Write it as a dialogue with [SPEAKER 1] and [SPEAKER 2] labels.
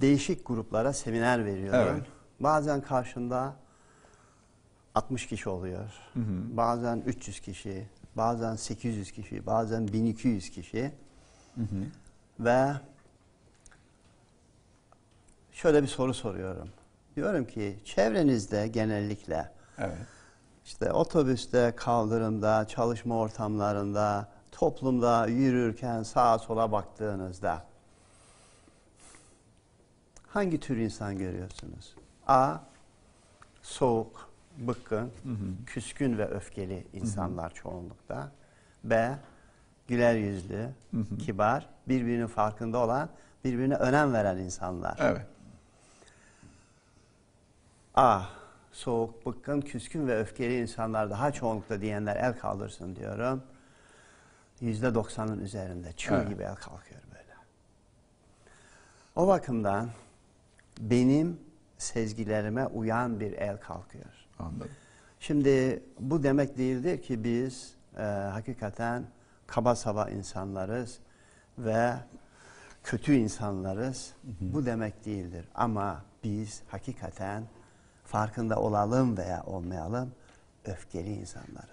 [SPEAKER 1] değişik gruplara seminer veriyorum.
[SPEAKER 2] Evet.
[SPEAKER 1] Bazen karşında 60 kişi oluyor. Bazen 300 kişi, bazen 800 kişi, bazen 1200 kişi. Ve şöyle bir soru soruyorum. Diyorum ki çevrenizde genellikle
[SPEAKER 2] Evet.
[SPEAKER 1] işte otobüste, kaldırımda, çalışma ortamlarında, toplumda yürürken sağa sola baktığınızda hangi tür insan görüyorsunuz? A. Soğuk, bıkkın, küskün ve öfkeli insanlar çoğunlukta. B. Güler yüzlü, kibar, birbirinin farkında olan, birbirine önem veren insanlar.
[SPEAKER 2] Evet.
[SPEAKER 1] A. Soğuk, bıkkın, küskün ve öfkeli insanlar daha çoğunlukta diyenler el kaldırsın diyorum. Yüzde doksanın üzerinde çığ
[SPEAKER 2] Evet.
[SPEAKER 1] gibi el kalkıyor böyle. O bakımdan benim sezgilerime uyan bir el kalkıyor.
[SPEAKER 2] Anladım.
[SPEAKER 1] Şimdi bu demek değildir ki biz e, hakikaten kaba saba insanlarız ve kötü insanlarız. Bu demek değildir. Ama biz hakikaten farkında olalım veya olmayalım öfkeli insanlarız.